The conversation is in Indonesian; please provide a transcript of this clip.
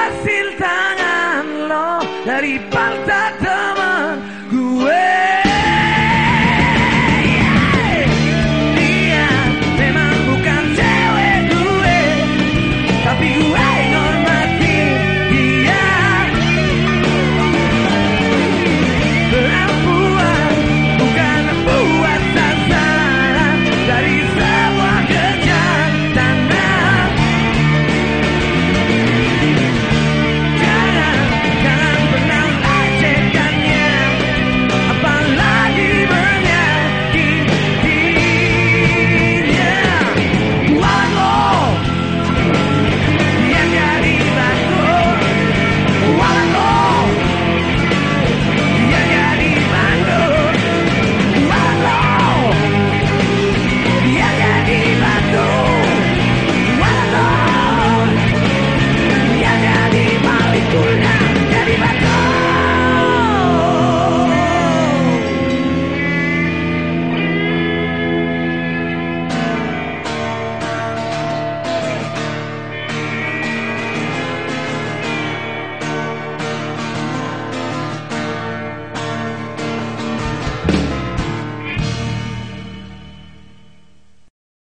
hasil tangan lo dari balta teman. Gue